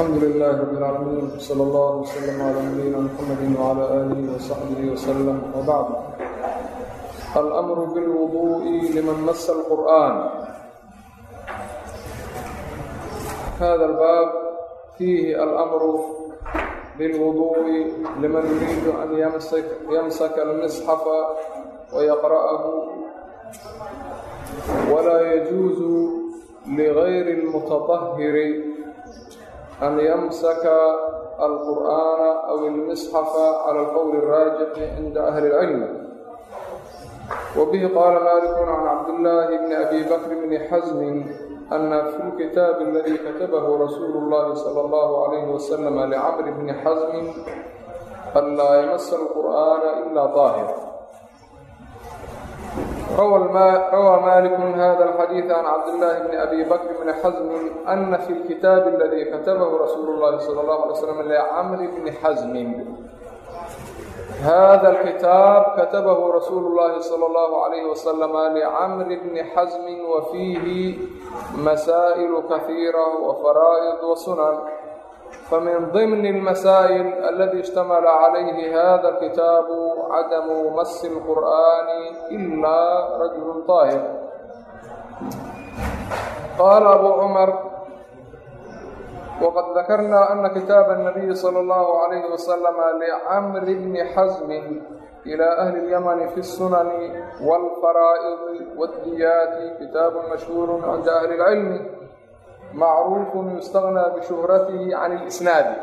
الحمد لله رب العالمين صلى الله وسلم على نبينا محمد وعلى آله وصحبه وسلم وبعد الأمر بالوضوء لمن مس القرآن هذا الباب فيه الأمر بالوضوء لمن يريد أن يمسك, يمسك المصحف ويقرأه ولا يجوز لغير المتطهر أن يمسك القرآن أو المصحف على القول الراجح عند أهل العلم وبه قال مالك عن عبد الله بن أبي بكر بن حزم أن في الكتاب الذي كتبه رسول الله صلى الله عليه وسلم لعمرو بن حزم ألا يمس القرآن إلا طاهر روى مالك هذا الحديث عن عبد الله بن أبي بكر بن حزم أن في الكتاب الذي كتبه رسول الله صلى الله عليه وسلم لعمرو بن حزم هذا الكتاب كتبه رسول الله صلى الله عليه وسلم لعمرو بن حزم وفيه مسائل كثيرة وفرائض وسنن فمن ضمن المسائل الذي اشتمل عليه هذا الكتاب عدم مس القرآن إلا رجل طاهر قال أبو عمر وقد ذكرنا أن كتاب النبي صلى الله عليه وسلم لعمر بن حزم إلى أهل اليمن في السنن والفرائض والديات كتاب مشهور عند أهل العلم macruufun yustagnaa bishuhratihi can ilisnaadi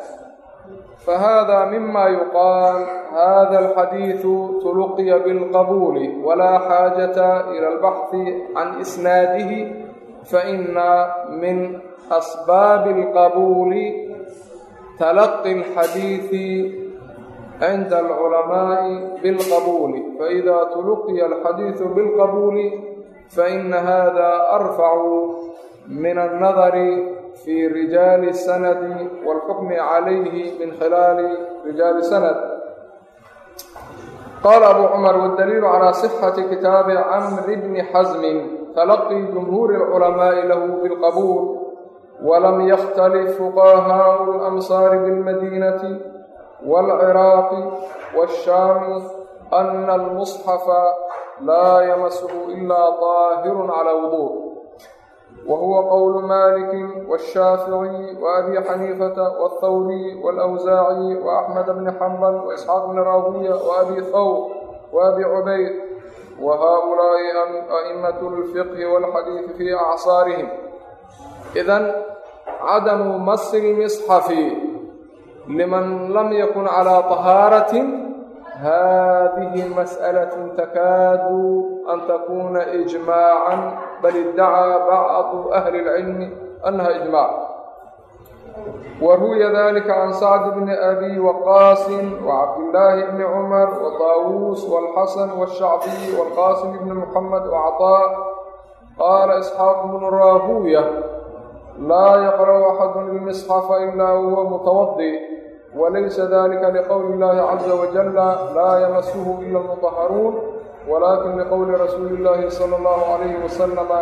fahada mima yuqaal hada alxadiidu tuluqiya bilqabuuli walaa xaajata ila albaxhi can isnaadihi faina min asbaabi alqabuuli talaqi alxadiidi عند العلماء بالقبول. فإذا تلقي الحديث بالقبول فإن هذا أرفع min annadari fii rijaali sanadi waalxukmi calayhi min khilaali rijaali sanad qaala abu cumar waddaliilu calaa sixati kitaabi camri bni xasmin talaqii jumhuuri alculamaa'i lahu bilqabuul walam yakhtalif fuqahaau alamsaari bilmadiinati waalciraaqi waashaami ana almusxafa laa yamasuhu ilaa daahirun calaa wuduur وهو قول مالك والشافعي وأبي حنيفة والثوري والأوزاعي وأحمد بن حنبل وإسحاق بن راهوية وأبي ثور وأبي عبيد وهؤلاء أئمة الفقه والحديث في أعصارهم إذن عدم مس المصحف لمن لم يكن على طهارة هذه مسألة تكاد أن تكون إجماعا بل ادعى بعض أهل العلم أنها إجماع وروي ذلك عن سعد بن أبي وقاص وعبد الله بن عمر وطاووس والحسن والشعبي والقاسم بن محمد وعطاء قال إسحاق بن راهوية لا يقرأ أحد المصحف إلا هو متوضئ walaysa dalika liqowli illahi caza wajalla laa yamasuhu ila almutaharuun walaakin liqowli rasuuli illaahi sala allahu calayhi wasalama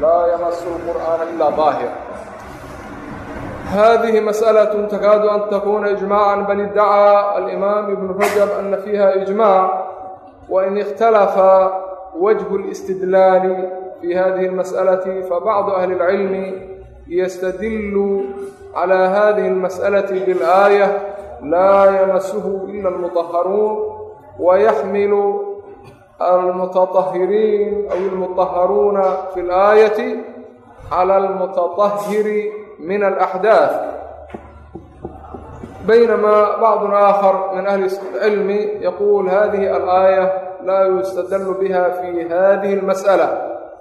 laa yamasu lqur'aana ilaa daahir هذه مسألة تكاد أن تكون إجماعا بل ادعى الإمام ابن رجب أن فيها إجماع وإن اختلف وجه الاستدلال في هذه المسألة فبعض أهل العلم يستدل calى hadihi اlmasأlaةi biاlآayة laa yamasuhu ila اlmuطaharuun wayaxmilu almutaطahiriin aw اlmuطaharuuna fi اlآayaةi calى اlmutaطahiri min اlأxdaaث baynamaa bacd aakhar min ahli cilmi yaquul hadihi alآayة laa yustadl biha fi hadihi اlmasأlaة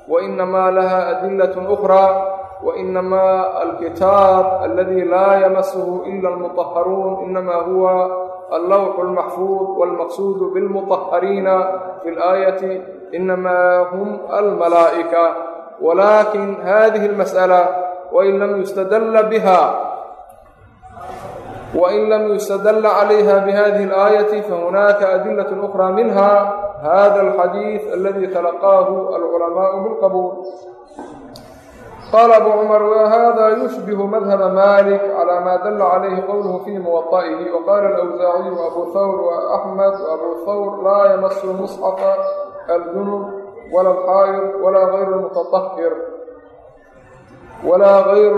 wainama laha adilaة أkrى وإنما الكتاب الذي لا يمسه إلا المطهرون إنما هو اللوح المحفوظ والمقصود بالمطهرين في الآية إنما هم الملائكة ولكن هذه المسألة وإن لم يستدل بها وإن لم يستدل عليها بهذه الآية فهناك أدلة أخرى منها هذا الحديث الذي تلقاه العلماء بالقبول قال أبو عمر وهذا يشبه مذهب مالك على ما دل عليه قوله في موطئه وقال الأوزاعي وأبو ثور وأحمد وأبو ثور لا يمس المصحف الجنب ولا الحائر ولا غير المتطهر ولا غير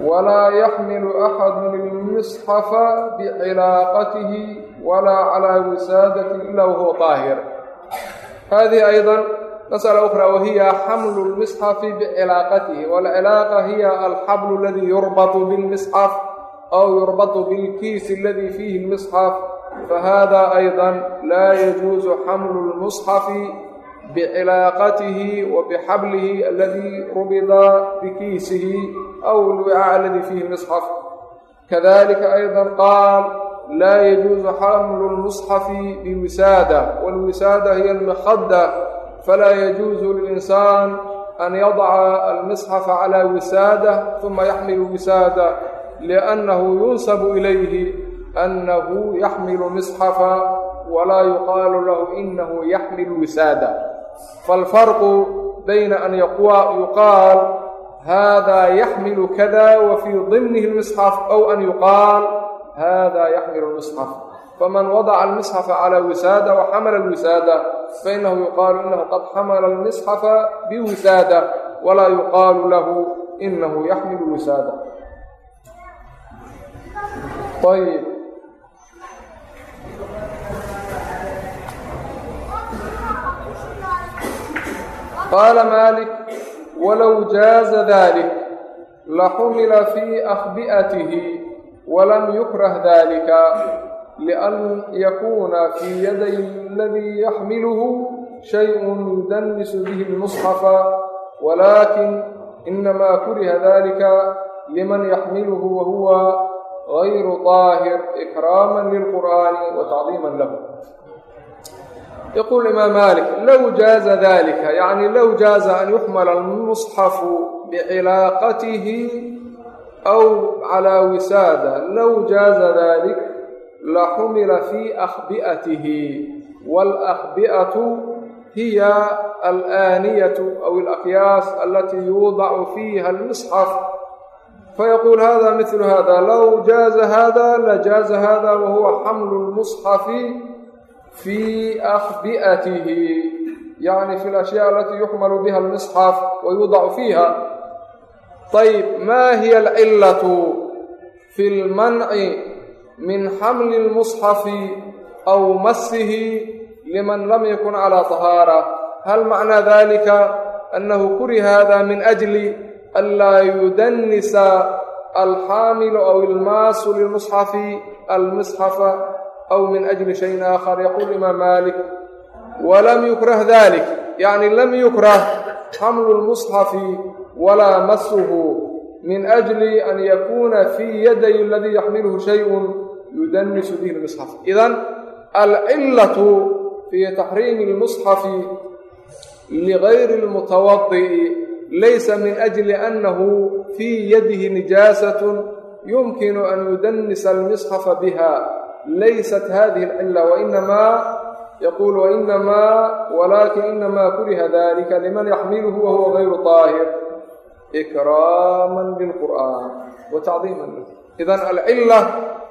walaa yaxmilu axadu lmusxafa bicilaaqatihi walaa calaa wisaadatin ila wahuwa daahir hadihi aydan masأla ukra wahiya xamlu lmisxafi bicilaaqatihi wاlcilaaqa hiya alxablu aladi yurbaطu biاlmisxaf aw yurbaطu biاlkiisi aladi fiihi اlmisxaf fahada ayda laa yajuusu xamlu lmusxafi bicilaaqatihi wa bixablihi aladi rubida bikiisihi aw lwicaa aladii fiihi misxaf kadalika ayضa qaal laa yajuusu xamlu lmusxafi biwisaada wاlwisaada hiya almikhada falaa yajuusu lilinsan an yadaca almisxafa calى wisaada uma yaxmilu wisaada liannahu yunsabu ilayhi annahu yaxmilu misxafa wlaa yuqaalu lahu inahu yaxmilu wisaada falfarqu bayna an yuqaal hada yaxmilu kada wafii dimnihi lmisxaf aw an yuqaal hada yaxmilu lmisxaf faman wadaca almisxafa calaa wisaada wa xamala alwisaada fainahu yuqaalu inahu qad xamala almisxafa biwisaada walaa yuqaalu lahu inahu yaxmilu wisaada ayb qaala maalik طيب قال مالك ولو جاز ذلك لحمل في أخبئته ولم يكره ذلك لأن يكون في يدي الذي يحمله شيء يدنس به المصحف ولكن إنما كره ذلك لمن يحمله وهو غير طاهر إكراما للقرآن وتعظيما له يقول الإمام مالك لو جاز ذلك يعني لو جاز أن يحمل المصحف بعلاقته أو على وسادة لو جاز ذلك لحمل في أخبئته والأخبئة هي الآنية أو الأقياس التي يوضع فيها المصحف فيقول هذا مثل هذا لو جاز هذا لجاز هذا وهو fii akhbiatihi yani fi alashyaa alatii yuxmalu biha almisxaf wa yudacu fiiha ayb maa hiya alcilatu fi lmanci min xamli اlmusxafi aw masihi liman lam yakun calaa طahaara hal macnaa dalika annahu kuri hada min ajli anlaa yudanisa alxaamilu aw ilmaasu lilmusxafi almisxafa aw min ajli shayin aakhar yaquul imaam malik walam yukrah dalik yacni lam yukrah xamlu lmusxafi walaa masuhu min ajli an yakuuna fii yaday aladii yaxmiluhu shayun yudanisu bihi lmusxaf idan alcilatu fii taxriimi lmusxafi ligayri lmutawadi'i laysa min ajli annahu fii yadihi nijaasat yumkinu an yudanisa almisxafa biha بها ليست هذه العلة وإنما يقول وإنما ولكن إنما كره ذلك لمن يحمله وهو غير طاهر إكراما للقرآن وتعظيما له إذا العلة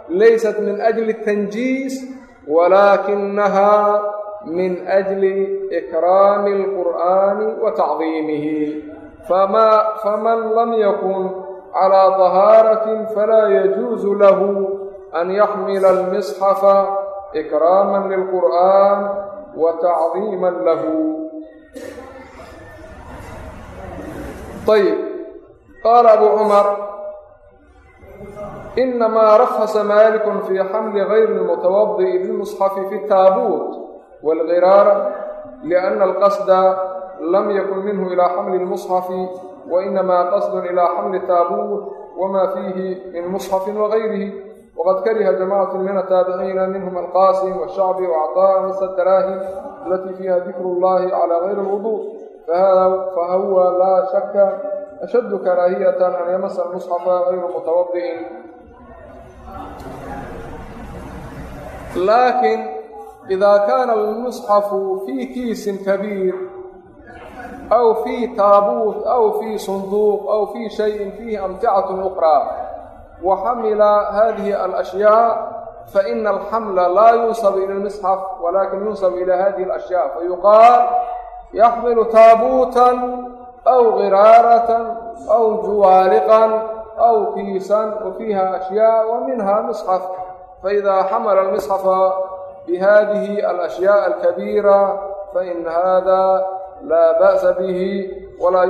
ليست من أجل التنجيس ولكنها من أجل إكرام القرآن وتعظيمه فما فمن لم يكن على طهارة فلا يجوز an yaxmila almisxafa ikraaman lilqur'aan wa tacdiiman lahu ayb qaala abu cumar inamaa rahasa malikun fii xamli gayri lmutawadi'i lilmusxafi fi taabuut walgiraar liana alqasda lam yakun minhu ilaa xamli lmusxafi wainamaa qasdun ilaa xamli taabuut wamaa fiihi min musxafin wagayrihi وqad kariha جamاcaة min التاaبiciina minhm الqاsim والshacbi وعطاء وsdrاhim اlatيi fiiha dikr الlahi عlى غayr الوضوء. fahuwa laa shaka أshad karاahiyة an yamsa المصxفa غayr mutawaضiئin laakiin إidaa kaana الmuصxafu fii kiisin kabiir أw fii taabuut أw fii صnduuq أw fii شhayءin fiihi amticaة أkrى في صندوق أو في شيء فيه أمتعة أخرى وحمل هذه الأشياء فإن الحمل لا ينصب إلى المصحف ولكن ينصب إلى هذه الأشياء فيقال يحمل تابوتا أو غرارة أو جوالقا أو كيسا وفيها أشياء ومنها مصحف فإذا حمل المصحف بهذه الأشياء الكبيرة فإن هذا لا بأس به ولا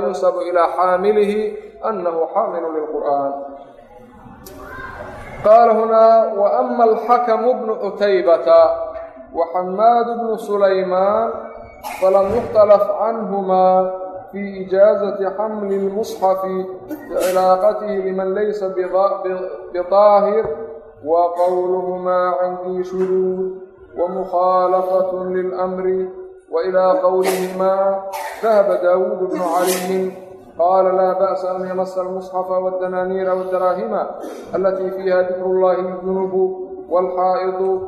ينسب إلى حامله أنه حامل للقرآن قال هنا وأما الحكم بن عتيبة وحماد بن سليمان فلم يختلف عنهما في إجازة حمل المصحف بعلاقته لمن ليس بطاهر وقولهما عندي شذوذ ومخالفة للأمر وإلى قولهما ذهب داود بن علي قال لا بأس أن يمس المصحف والدنانير والدراهم التي فيها ذكر الله الجنوب والحائض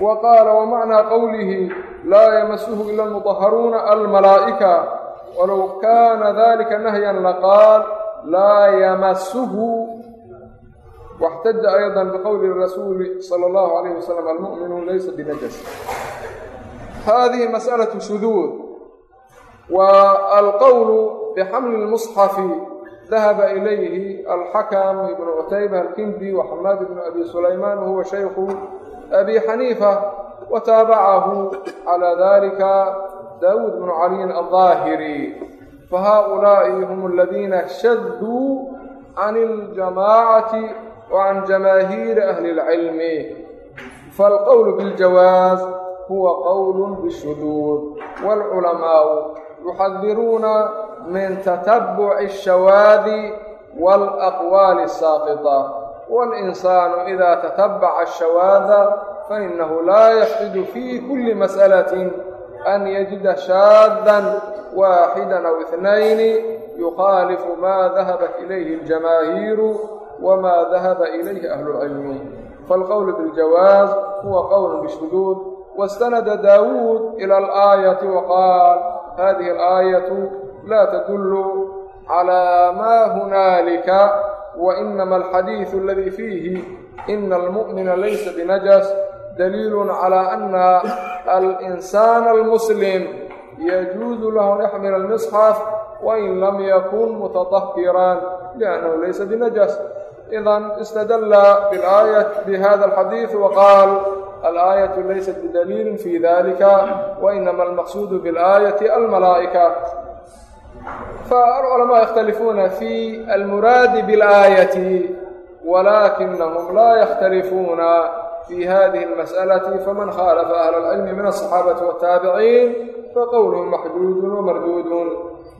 وقال ومعنى قوله لا يمسه إلا المطهرون الملائكة ولو كان ذلك نهيا لقال لا يمسه واحتج أيضا بقول الرسول صلى الله عليه وسلم المؤمن ليس بنجس هذه مسألة شذوذ والقول بحمل المصحف ذهب إليه الحكم بن عتيبة الكندي وحماد بن أبي سليمان وهو شيخ أبي حنيفة وتابعه على ذلك داود بن علي الظاهري فهؤلاء هم الذين شذوا عن الجماعة وعن جماهير أهل العلم فالقول بالجواز هو قول بالشذوذ والعلماء min tatabuci ashawaadi walaqwaali asaaqita walinsaanu ida tatabaca ashawaada fainahu laa yaxsidu fi kuli mas'alatin an yajida shaadan waaxidan aw ithnayni yukhaalifu maa dahabat ilayhi aljamaahiiru wmaa dahaba ilayhi ahlu lcilmi faalqowlu biljawaaz huwa qowl bishuduud wastanada daawuud ila alaayati waqaal hadihi alaayatu laa tadullu calaa maa hunaalika wa inama alxadiidu aladii fiihi ina almu'mina laysa binajas daliilun calaa ana alinsaana almuslim yajuudu lahu an yaxmila almisxaf wain lam yakun mutadahiran liannahu laysa binajas idan istadalla bilaayat bihada alxadiid waqaal alaayatu laysat bidaliilin fi dalika wainama almaqsuudu bilaayati almalaa'ika فالعلماء يختلفون في المراد بالآية ولكنهم لا يختلفون في هذه المسألة فمن خالف أهل العلم من الصحابة والتابعين فقولهم محدود ومردود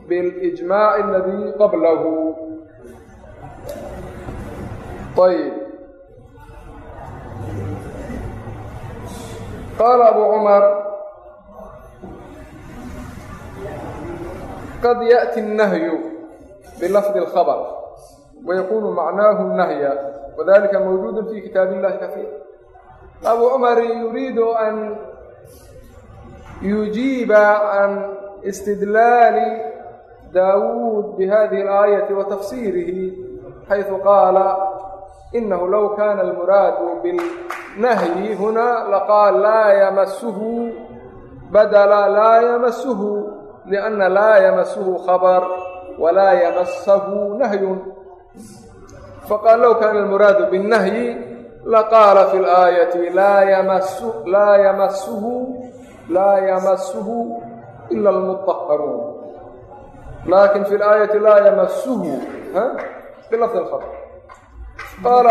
بالإجماع الذي قبله طيب قال أبو عمر قد يأتي النهي بلفظ الخبر ويكون معناه النهي وذلك موجود في كتاب الله كثير أبو عمر يريد أن يجيب عن استدلال داود بهذه الآية وتفسيره حيث قال إنه لو كان المراد بالنهي هنا لقال لا يمسه بدل لا يمسه لأن لا يمسه خبر ولا يمسه نهي فقال لو كان المراد بالنهي لقال في الآية لا يمس لا يمسه لا يمسه إلا المطهرون لكن في الآية لا يمسه ها بلفظ الخبر قال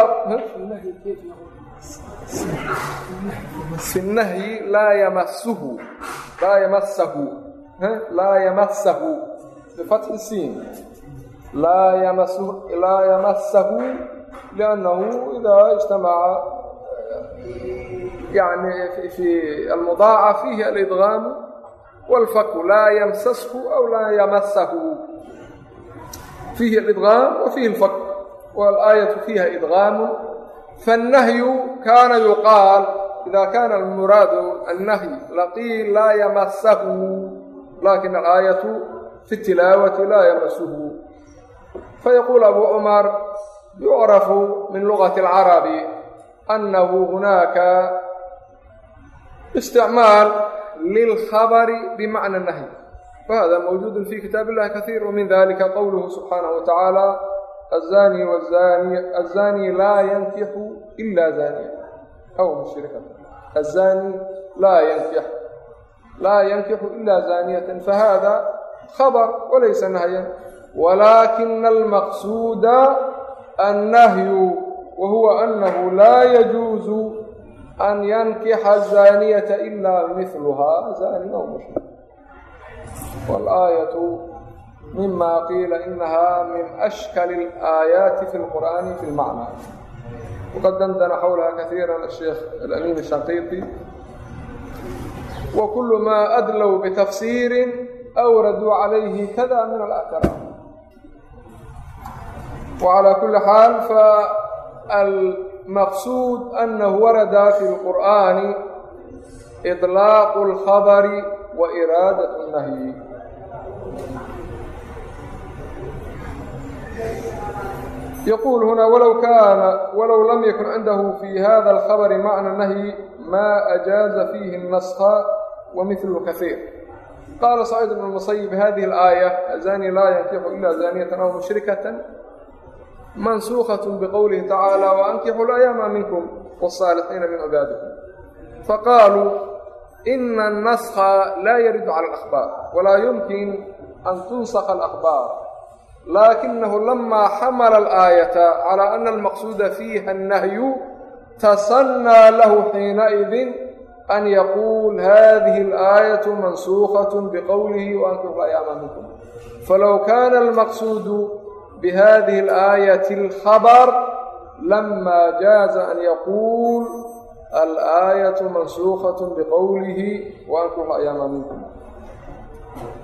في النهي لا يمسه لا يمسه ها لا يمسه بفتح السين لا يمسه لا يمسه لأنه إذا اجتمع يعني في المضاعف فيه الإدغام والفك لا يمسسه أو لا يمسه فيه الإدغام وفيه الفك والآية فيها إدغام فالنهي كان يقال إذا كان laakiin alaayatu fi tilaawati laa yamasuhu fayaquul abu cumar yucrafu min lugati alcarabi annahu hunaaka isticmaal lilkhabari bimacna nahyi wahada mawjuudu fi kitaab illahi kaiir min dalika qowluhu subxaanahu watacaala azani wazani azani laa yankixu ila zaniya aw mushrikata azani laa yankixu أو مشركة الزاني لا ينكح لا ينكح إلا زانية فهذا خبر وليس نهيا ولكن المقصود النهي وهو أنه لا يجوز أن ينكح الزانية إلا مثلها زاني أو مشرك والآية مما قيل إنها من أشكل الآيات في القرآن في المعنى وقد دندن حولها wa kullu maa adlow bitafsiirin awraduu calayhi kada min alakra wa calaa kulli xaal fa almaqsuud anahu warada fi lqur'aani iطlaaqu اlkhabari wa iraadat اnnahyi yquل hna wlow kaana walow lam yakun cindahu fi hada اlkhabr macna nahyi ma ajaaza fiihi الnaska ومثله كثير قال سعيد بن المصيب هذه الآية زاني لا ينكح إلا زانية أو مشركة منسوخة بقوله تعالى وأنكحوا الأيام منكم والصالحين من عبادكم فقالوا إن النسخ لا يرد على الأخبار ولا يمكن أن تنسخ الأخبار لكنه لما حمل الآية على أن المقصود فيها النهي تسنى له حينئذ أن يقول هذه الآية منسوخة بقوله وأنكحوا الأيام منكم فلو كان المقصود بهذه الآية الخبر لما جاز أن يقول الآية منسوخة بقوله وأنكحوا الأيام منكم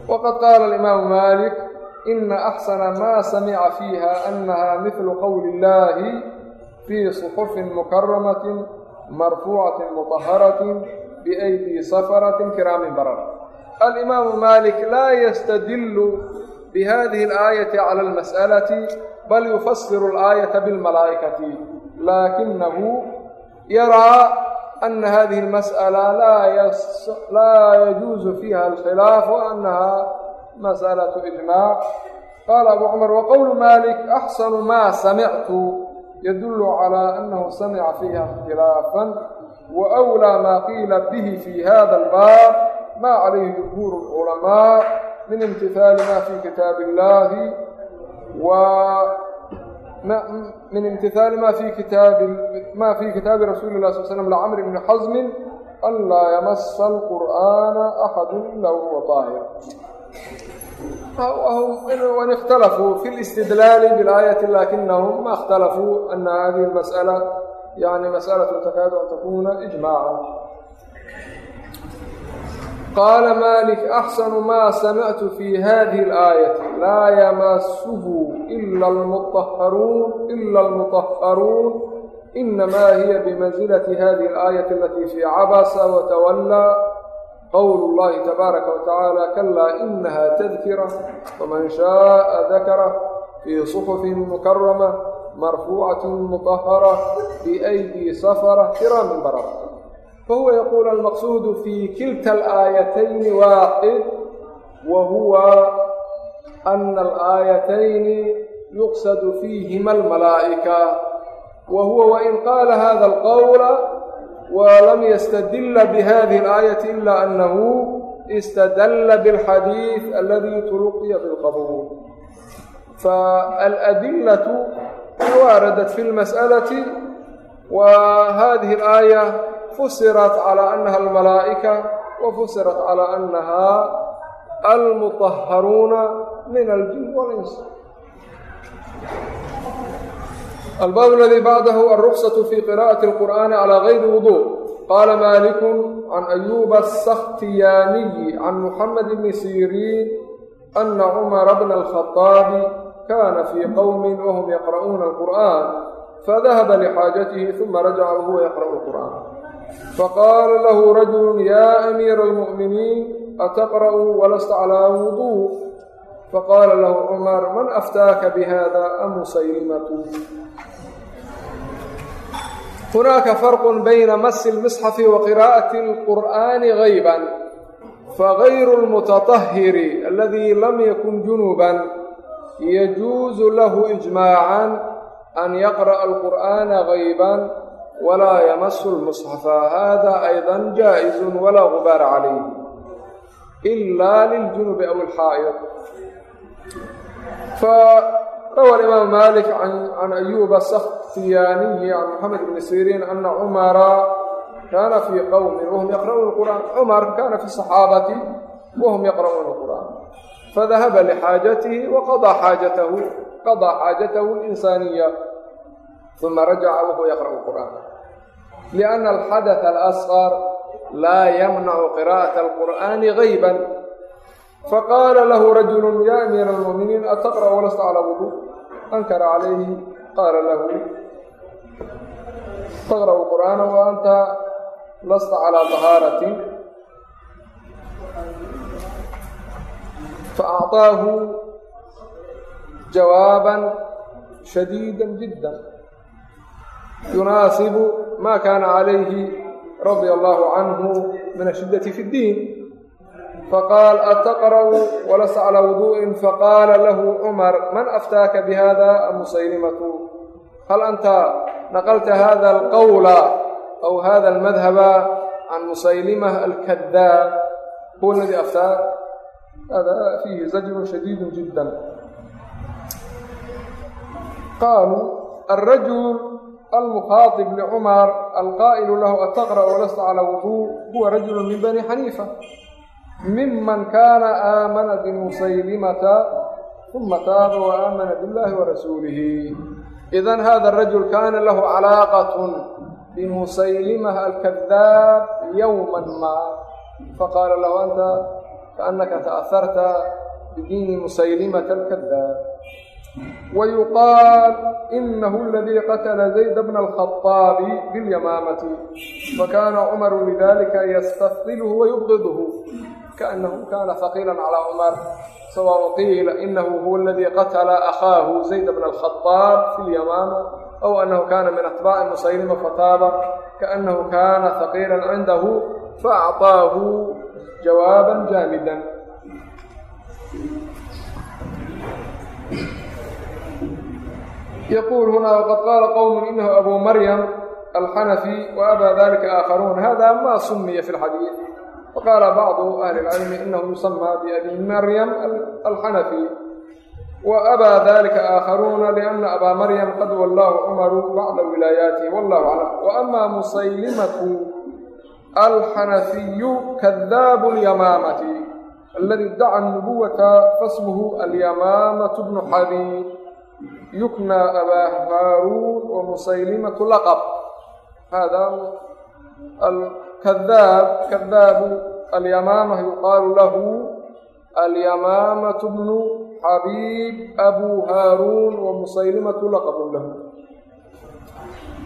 وقد قال الإمام مالك إن أحسن ما سمع فيها أنها مثل قول الله في صحف marfuucatin mutaharatin biaydi safaratin kiraamin barar alimaamu malik laa yastadilu bihadihi alaayati cala almas'alati bal yufasiru alaayata bilmalaa'ikati. Laakinahu yaraa ana hadihi almas'ala laa yajuusu fiiha alkhilaafu annaha mas'alatu ijmaac qaala abu cumar waqowlu malik axsanu maa samictu أحسن ما سمعت يدل على أنه سمع فيها اختلافا وأولى ما قيل به في هذا الباب ما عليه جمهور العلماء من امتثال ما في كتاب الله و من امتثال ما في كتاب ما في كتاب رسول الله صلى الله عليه وسلم لعمرو بن حزم ألا يمس القرآن أحد hum in اkhtalafuu fi اlاstidlaali bilaayati lakinahum ma اkhtalafuu ana hadihi اmasأala yani masأlaة takaadu an takuna iجmaaca qaala malik axsanu maa samictu fi hadihi اlaayaةi laa yamasuhu ila اlmuطaharuun ila اlmuطaharuun inamaa hiya bimanzilati hadihi اlaayaةi alatii fii cabasa watawallaa عبس وتولى qwl اllahi tabaaraka watacaala kalaa inaha tadkira faman shaءa dakara fii صuxufi mukarama marfuucati muطahara biأydi safra kiraamin bara fahuwa yaquul almaqsuudu fii kilta alaayatayni waaxid wa huwa ana alaayatayni yuqsadu fiihima almalaa'ika wa huwa wain qaala hada alqowla walam yastadila bihadihi alaayati ila anahu istadalla bilxadiid aladii tuluqiya bilqabuul faaladillatu waaradat fi lmas'alati wa hadihi alaaya fusirat calaa anaha almalaa'ika wa fusirat calaa anaha almutahharuuna min aljin wal ins albaab aladii bacdahu alruksatu fi qira'ati alqur'aani calaa kayri wuduu qaala maaliku can ayuuba asakhtiyaaniyi can muxamed bni siriin ana cumara bna alkhaaabi kana fii qowmin wahum yaqra'uuna alqur'an fadahaba lixaajatihi uma rajaca wahuwa yaqra'u alqur'an faqaala lahu rajulu ya amiira almu'miniin ataqra'u walasta calaa wuduu faqaala lahu cumar man aftaaka bihada amusaylmatu hunaaka farqu bayna masi lmisxafi wa qiraa'ati alqur'aani gayban fagayru lmutaطahiri aladi lam yakun junuban yajuuzu lahu ijmaacan an yaqra'a alqur'aana gayban walaa yamasu lmusxafa hada ayda jaa'izu walaa gubaara calayh ila liljunubi aw alxaa'id rawa imaam malik can ayuba sakhtiyaaniyi can moxamed bni siriin ana cumara kaana fii qowmin wahum yaqra'uuna qur'aan cumar kaana fi saxaabati wahum yaqra'uuna qur'aan fadahaba lixaajatihi waqadaa xaajatahu qadaa xaajatahu linsaaniya uma rajaca wahuwa yaqra'u qur'aan liana alxadatha alasqar laa yamnacu qira'ata alqur'aani gayban faqaala lahu rajulu ya amiira almu'miniin ataqra'u walasta calaa wuduu ankara calayhi qaala lahu taqra'u qur'aana wa anta lasta calaa tahaaratin faacطaahu jawaaban shadiida jidda yunaasibu ma kaana calayhi radia allahu canhu min ashiddati fi اddiin faqaal ataqra'u walasta calaa wuduءin faqaala lahu cumar man aftaaka bihada musaylimatu hal anta naqalta hada alqawla aw hada almadhaba can musaylimah alkadaab huwa aladi aftaak hada fiihi zajrun shadiid jidda qaaluu alrajul almukhaatib licumar alqaa'ilu lahu ataqra'u walasta calaa wudu huwa rajulu min bani xaniifa miman kaana aamana bimusaylimata uma taaba wa aamana biاllahi warasuulihi idan hada arajul kana lahu calaaqatun bimusaylimah alkadaab yowma ma faqaala lahu anta kaannaka ta'aharta bidiini musaylimata alkadaab ويقال إنه الذي قتل زيد بن kaأnahu kana faqiila calىa cumar sawa qiila inahu huwa aladii qatla akhaahu zayd bna اlkhaطaab fi اlyamaama aw anahu kana min atbaaci musaylima fataaba kaأnahu kana haqiila cindahu faacطaahu jawaaba jaamida yquul huna wqad qaala qowm inahu abu maryam alxanafi waaba dalika aakharuun hada ma sumiya fi اlxadiid qaala bacdu ahli اlcilmi inahu yusama biabi maryam alxanafi wa abaa dalika aakharuuna liana abaa maryam qad wallahu cumaru bacda wilaayaatihi wallahu aclam wa ama musaylimatu alxanafiyu kadaabu اlyamaamati aladi iddaca anubuwata fasmuhu alyamaamatu bnu xabiib yukna abaa haaruun wa musaylimatu laqab hada kadaab kadaabu alyamaama yuqaalu lahu alyamaamatu bnu xabiib abu haaruun wa musaylimatu laqabun lahu.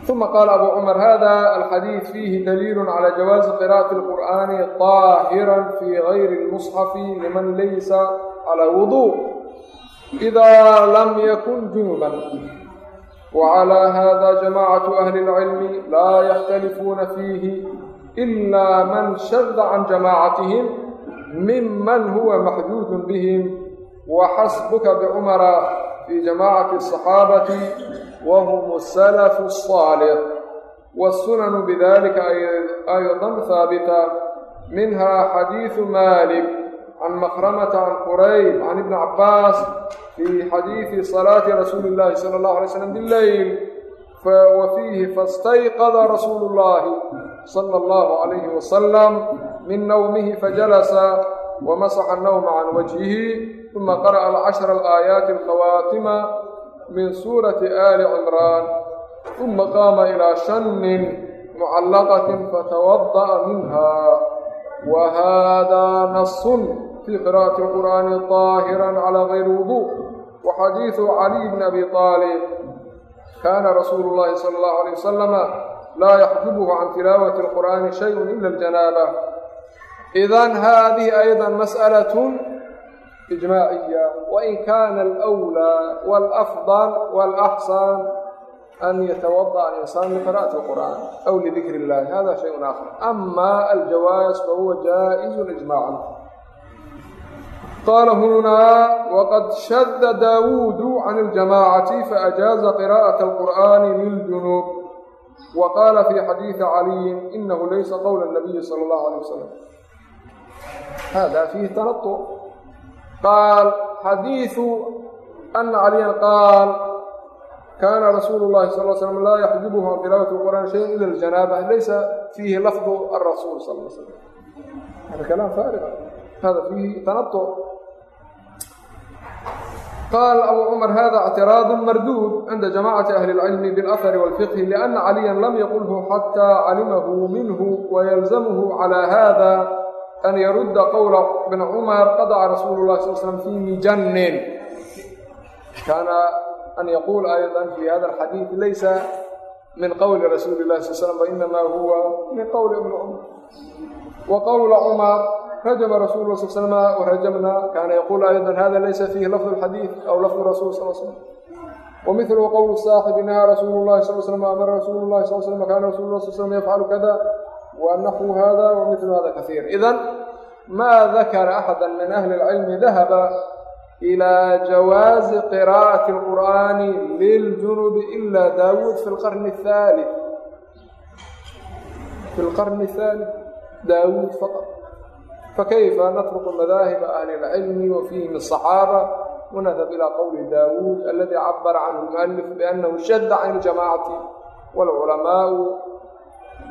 Uma qaala abu cumar hada alxadiid fiihi daliilu calaa jawaazi qira'ati lqur'aani طaahiran fii gayri lmusxafi liman laysa calaa wudu. Idaa lam yakun junuban wacalaa hada jamaacatu ahli اlcilmi laa yaxtalifuuna fiihi إlا man shada can jamاacatihim miman huwa maxduud bihim waxasbuka bcumara fii jamaacati الصaxaabati whm اslf الصaalx wالsunanu bidalika ayضa haabita minha xadiiثu malik can makramata can qurayb can ibni cabaas fii xadiiثi صalaati rasuuli اllahi salى اllah alay slm biاleyl wa fiihi faاstayqada rasuulu اllahi sala allahu calayhi wasalam min nowmihi fajalasa wamasaxa nowma can wajhihi uma qara'a alcashra alaayaati alkhawaatima min suurati aali cimraan uma qaama ilaa shannin mucallaqatin fatawada'a minha. Wa haadaa nasun fii qira'ati alqur'aani daahiran calaa gayri wudu' wa xadiidu caliy bni abi aalib kaana rasuulu llahi sala allahu alayh wasalama laa yaxjubuhu can tilaawati اlqur'aani shayء ila اljanaaba idan hadihi ayضa masأlaة إجmاعية وإn kana الأولى والأfضل والأxsن أn yتوضأ الإنسان لقراءة القرآن أو لذikr الlah hada شhayء آخر أma الجawاaز fahuwa جائز إجmاعا qال huna وqad shd dاwud عن الجamاعة faأجاaز قراءة القرآن wa qaala fii xadiidi caliyin inahu laysa qowla nabiyi sala allahu alay wasalam hada fiihi tanau qaal xadiidu ana caliyan qaal kaana rasuulu llahi sal l slam laa yaxjubuhu an tilaawati qur'aan shayan ila ljanaaba laysa fiihi lafdu alrasuul sal l slam hada kalaam faariq hada fiihi tanau tanaطc qaal abu cmar hada اctiraad marduud cinda jamacaةi ahli اlcilmi bاlأhri wاlfiqhi لأna عaliya lam yaqulhu xatى calimahu minhu وyalzamhu عlى hada an yarudda qowla bn cumar qadaca rasuulu اlah sal slm fi mijanin kaana an yaquul ayضa fi hada alxadiid laysa min qowli rasuuli اlah sal slm wainama huwa min qowli ibni cumar wa qowla cumar rajama rasuul la sal slm warajamna kaana yaquulu ayضa hada laysa fiihi lafd اlxadiid aw lafd rasul sal sl wamilu qowl saaxib inaha rasuul lahi sal slm amara rasuulu lahi sal slm kaana rasul lah sal slm yafcalu kada wa naxwu hada wa milu hada kaiir idan ma dakara axada min ahli اlcilmi dahaba إلى جواaز قراءة القرآن للجنب إلا داود في القرن الثالث. في القرن الثالث daawuud faqط fakayfa natruku madaahiba ahli اlcilmi wafihim الصaxaabة wanadhab ilى qowli daawuud aladi cabara canhu اlmualif bianahu shada can اljamacati wاlculamaءu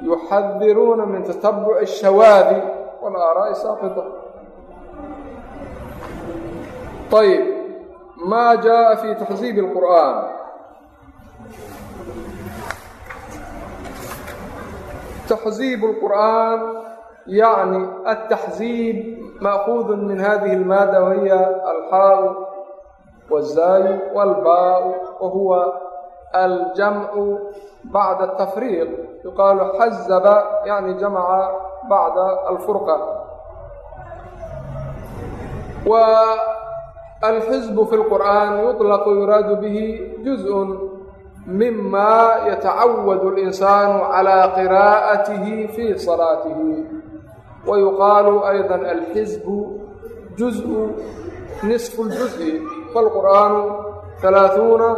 yuxadiruuna min tatabuc الshawaadi wاlآaraaءi saaqطة ayb ma jaءa fi taxziib الqur'an taxziib الqur'an yacni altaxsiib maakuudu min hadihi almaada wahiya alxaau wazaayu walbaau wa huwa aljamcu bacda atafriiq yuqaalu xazaba yani jamca bacda alfurqa wa alxisbu fi lqur'an yuطlaqu yuraadu bihi juzء mima yatacawad اlinsaanu calى qiraa'atihi fi salaatihi ويuqاaل أيضا الحزب جزء نصف الجزء فالقرآن ثلاثون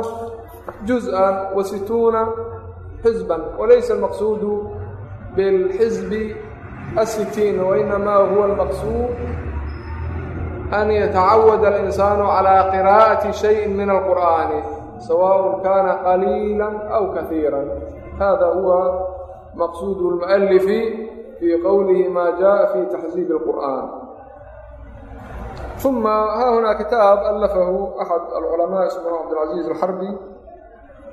جزءا وستون حزبا وليس المقصود بالحزب الستين وإنما هو المقصود أن يتعود الإنسان على قراءة شيء من القرآن سواء كان قليلا أو كثيرا هذا هو مقصود المؤلف fi qowlihi ma jaءa fi taxziib اlqur'an ثuma ha huna kitaab alafahu axad alculamaء ismhu cabdاlcaزiiz alxarbi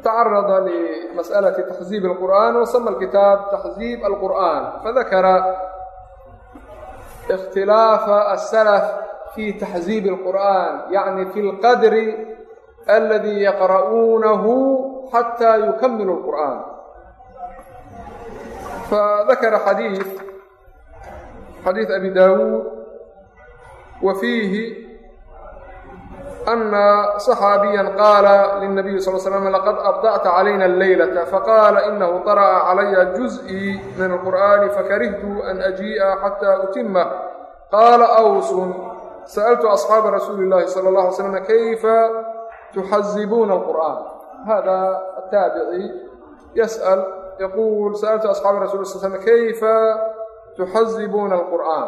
tacarada limasأlaةi taxziib اlqur'an wasama alkitaab taxziib alqur'an fadakara اkhtilaafa aلsalaf fi taxziib اlqur'an yacni fi اlqadri aladi yaqra'uunahu xatى yukamilu اlqur'an fadakara xadiiث xadiiث abi dawuud wa fiihi ana صaxaabiya qaala lلnabiyi sal slm laqad abdأta calayna اleylة faqaala inahu طarأa calaya juzئii min اlqur'ani fakarihtu an ajii'a xatى utima qaala awsun sأltu أصxaaba rasuuli الlahi salى الlaه عlay slm kayfa tuxazibuuna الqur'an hada الtaabici yasأl yaquul sأltu أصxaaba rasul sl slm kayfa tuxazibuuna الqur'an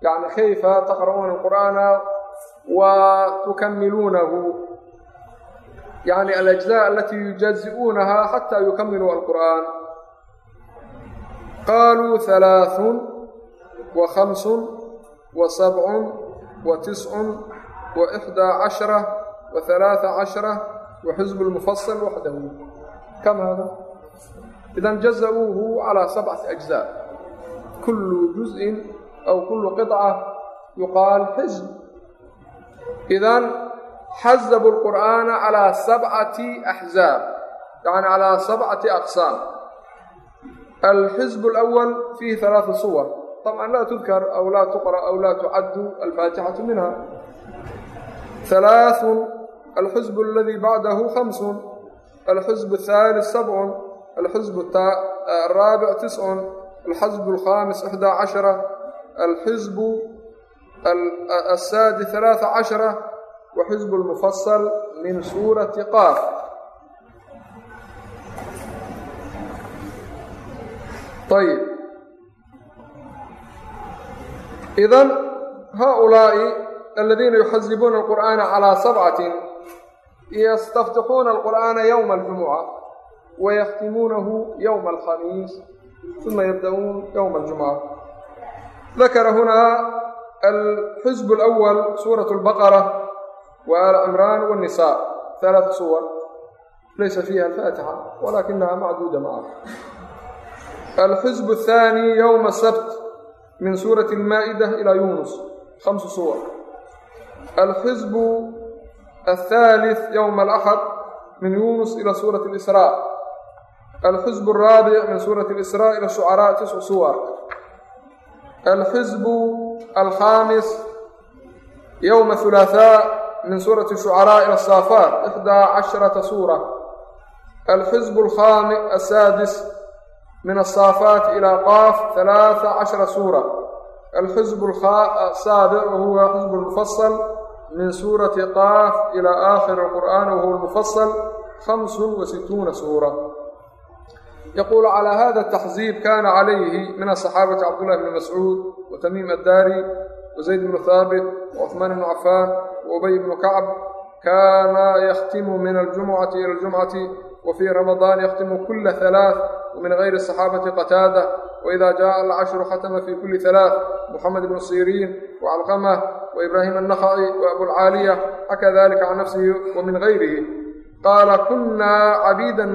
yani kayfa taqra'uuna الqur'ana wa tukamiluunahu yani alأجزاء alati yujazi'uunaha xatى yukamiluu alqur'an qaluu ثalaaثun wa خamsun wa sabcun wa tiscun wa إxdaa caشhرة wa ثalaaثa caشhرة wa xizb اlmufasl waxdahu kam hada idan jaza'uuhu calى sabcati أجزاء kulu juزءin aw kulu qiطcة yuqaal xizb idan xazabu اlqur'aana calى sabcati axzaab yani calى sabcati aqsaam الحزب الأول فيه ثلاث صور طبعا لا تذكر أو لا تقرأ أو لا تعد الفاتحة منها ثلاث الحزب الذي بعده خمس الحزب الثالث سبع الحزب الرابع تسع الحزب الخامس إحدى عشرة الحزب السادس ثلاث عشرة وحزب المفصل من سورة قاف طيب إذا هؤلاء الذين يحزبون القرآن على سبعة يستفتحون القرآن يوم الجمعة ويختمونه يوم الخميس ثم يبدأون يوم الجمعة ذكر هنا الحزب الأول سورة البقرة وآل عمران والنساء ثلاث صور ليس فيها الفاتحة ولكنها معدودة معه الحزب الثاني يوم السبت من سورة المائدة إلى يونس خمس صور الحزب الثالث يوم الأحد من يونس إلى سورة الإسراء الحزب الرابع من سورة الإسراء إلى الشعراء تسع صور الحزب الخامس يوم الثلاثاء من سورة الشعراء إلى الصافات إحدى عشرة سورة الحزب الخامس السادس من الصافات إلى قاف ثلاث عشر سورة الحزب السابع وهو حزب المفصل من سورة قاف إلى آخر القرآن وهو المفصل خمس وستون سورة يقول على هذا التحزيب كان عليه من الصحابة عبد الله بن مسعود وتميم الداري وزيد بن ثابت وعثمان بن عفان وأبي بن كعب كان يختم من الجمعة إلى الجمعة وفي رمضان يختم كل ثلاث ومن غير الصحابة قتادة وإذا جاء العشر ختم في كل ثلاث محمد بن سيرين وعلقمة وإبراهيم النخعي وأبو العالية حكى ذلك عن نفسه ومن غيره قال كنا عبيدا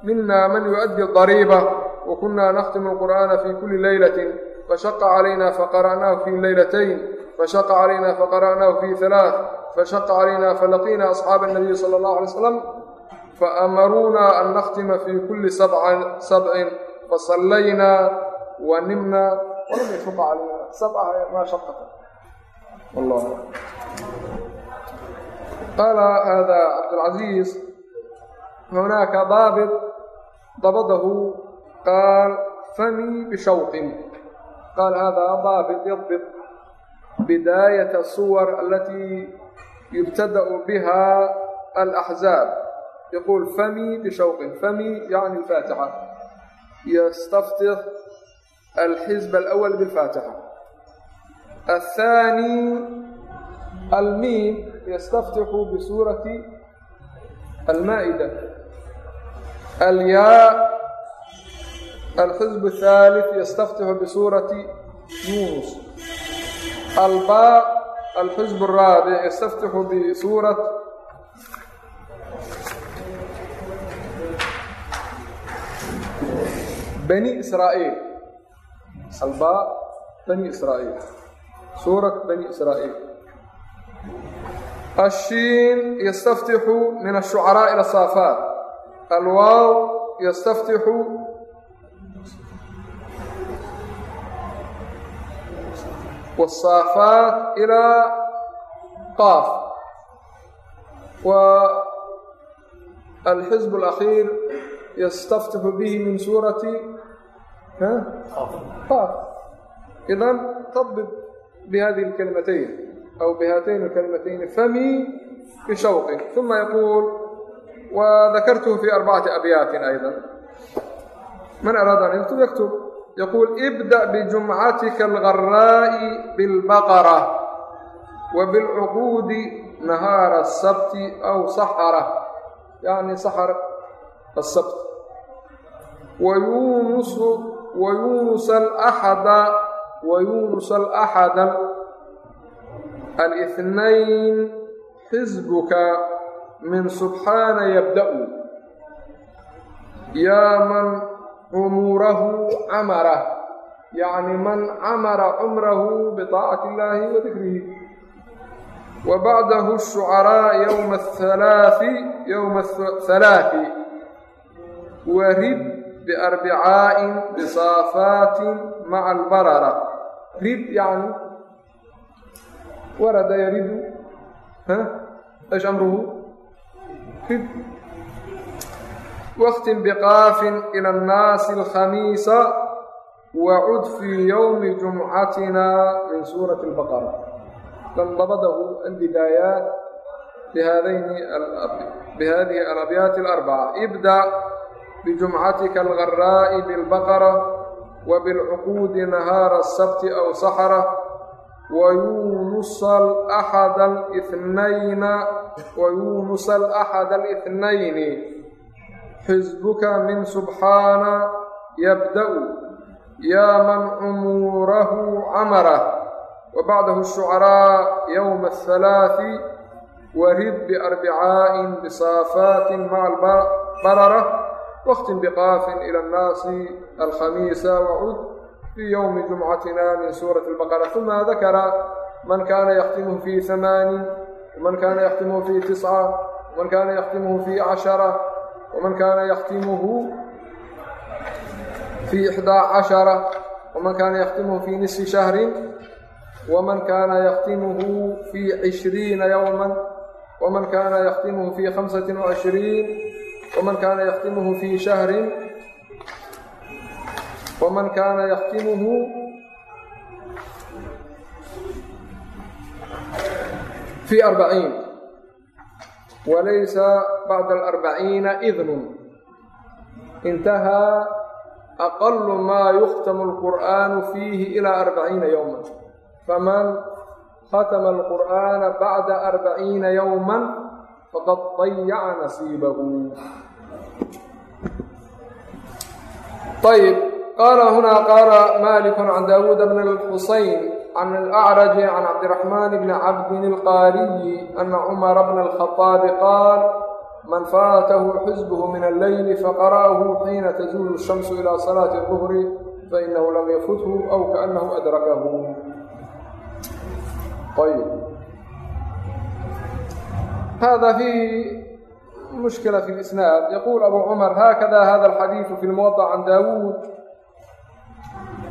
مملوكين منا من يؤدي الضريبة وكنا نختم القرآن في كل ليلة فشق علينا فقرأناه في ليلتين فشق علينا فقرأناه في ثلاث فشق علينا فلقينا أصحاب النبي صلى الله عليه وسلم فأمرونا أن نختم في كل سبع سبع فصلينا ونمنا ولم يشق علينا سبعة ما شقت والله قال هذا عبد العزيز هناك ضابط ضبضه قال فمي بشوق قال هذا ضابط يضبط بداية الصور التي يبتدأ بها الأحزاب يقول فمي بشوق فمي يعني الفاتحة يستفتح الحزب الأول بالفاتحة الثاني الميم يستفتح بسورة المائدة alyaa alxisb athalith yastaftixu bisuurati yunus albaa alxisb araabic yastaftixu bisuurat bani israa'iil albaa bani israa'iil suurat bani israa'iil ashiin yastaftixu min ashucaraa ila asaafaat alwaaw yastaftixu wasaafaat ilaa qaaf waa alxisb alakhiir yastaftixu bihi min suurati qaaf idan tabit bihadihi alkalimatayn aw bihatayn alkalimatayni fami bishawqin uma yaquul وذكرته في أربعة أبيات أيضا من أراد أن يكتب يكتب يقول ابدأ بجمعتك الغراء بالبقرة وبالعقود نهار السبت أو سحرة يعني سحر السبت ويونس ويونس الأحد ويونس الأحد الاثنين حزبك من سبحان يبدأ يا من عمره عمره يعني من عمر عمره بطاعة الله وذكره وبعده الشعراء يوم الثلاث يوم الثلاث ورد biarbicaa'in bisaafaatin maca albarara rid yani warada yaridu ايش أمره رد واختم بقاف إلى الناس الخميس وعد في يوم جمعتنا من سورة البقرة فانضبطه البدايات بهذين بهذه الأبيات الأربعة ابدأ بجمعتك الغراء بالبقرة وبالعقود نهار السبت أو سحرة ويونس الأحد الاثنين ويونس الأحد الاثنين حزبك من سبحان يبدأ يا من عموره عمره وبعده الشعراء يوم الثلاث ورد بأربعاء بصافات مع البررة واختم بقاف إلى الناس الخميس وعد في يوم جمعتنا من سورة البقرة ثم ذكر من كان يختمه في ثمان ومن كان يختمه في تسعة ومن كان يختمه في عشرة ومن كان يختمه في إحدى عشرة ومن كان يختمه في نصف شهر ومن كان يختمه في عشرين يوما ومن كان يختمه في خمسة وعشرين ومن كان يختمه في شهر waman kaana yaktimuhu fi arbaciin walaysa bacda alarbaciina idnun intahaa aqalu maa yukhtamu alqur'aanu fiihi ilaa arbaciina yowma faman khatama alqur'aana bacda arbaciina yowman faqad dayaca nasiibahu ayb قال هنا قال مالك عن داود بن الحسين عن الأعرج عن عبد الرحمن بن عبد القاري أن عمر بن الخطاب قال من فاته حزبه من الليل فقرأه حين تزول الشمس إلى صلاة الظهر فإنه لم يفته أو كأنه أدركه طيب هذا فيه مشكلة في الإسناد يقول أبو عمر هكذا هذا الحديث في الموضع عن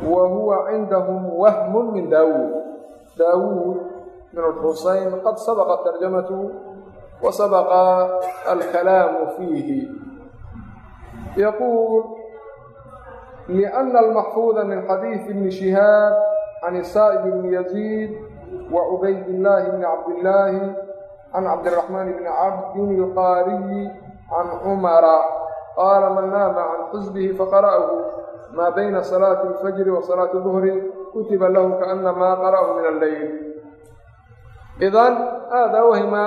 wa huwa cindahum wahmun min daawuud. Daawuud bn xusayn qad sabaqa tarjamatu wa sabaqa alkalaamu fiihi. Yaquul liana almaxfuuda min xadiid ibni shihaab can isaa'ib bni yaziid wa cubaydillaahi bni cabdillaahi can cabdiraxmaan bni cabdin ilqaariyi can cumara qaala man naama can xisbihi faqara'ahu maa bayna salaati alfajri wa salaati duhri kutiba lahu kaanamaa qara'u min alleyl idan hada wahima